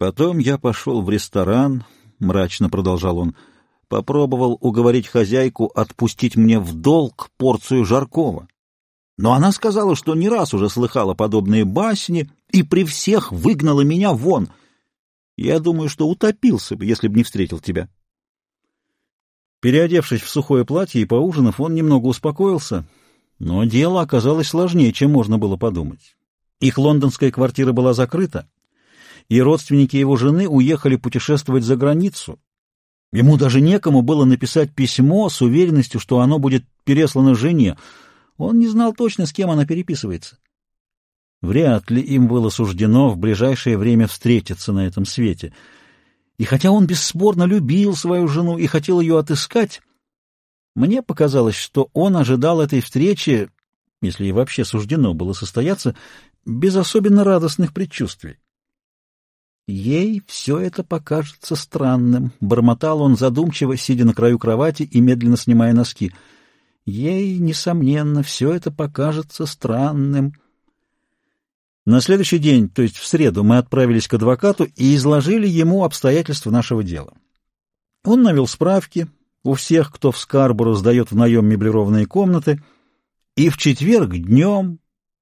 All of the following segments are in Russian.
Потом я пошел в ресторан, — мрачно продолжал он, — попробовал уговорить хозяйку отпустить мне в долг порцию жаркого. Но она сказала, что не раз уже слыхала подобные басни и при всех выгнала меня вон. Я думаю, что утопился бы, если бы не встретил тебя. Переодевшись в сухое платье и поужинав, он немного успокоился, но дело оказалось сложнее, чем можно было подумать. Их лондонская квартира была закрыта, и родственники его жены уехали путешествовать за границу. Ему даже некому было написать письмо с уверенностью, что оно будет переслано жене. Он не знал точно, с кем она переписывается. Вряд ли им было суждено в ближайшее время встретиться на этом свете. И хотя он бесспорно любил свою жену и хотел ее отыскать, мне показалось, что он ожидал этой встречи, если и вообще суждено было состояться, без особенно радостных предчувствий. Ей все это покажется странным, — бормотал он задумчиво, сидя на краю кровати и медленно снимая носки. Ей, несомненно, все это покажется странным. На следующий день, то есть в среду, мы отправились к адвокату и изложили ему обстоятельства нашего дела. Он навел справки у всех, кто в Скарборо сдает в наем меблированные комнаты, и в четверг днем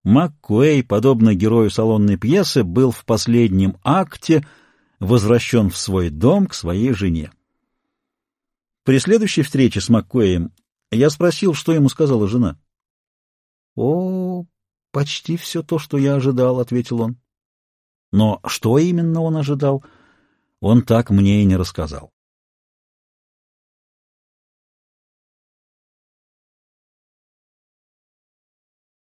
МакКуэй, подобно герою салонной пьесы, был в последнем акте возвращен в свой дом к своей жене. При следующей встрече с МакКуэем я спросил, что ему сказала жена. — О, почти все то, что я ожидал, — ответил он. Но что именно он ожидал, он так мне и не рассказал.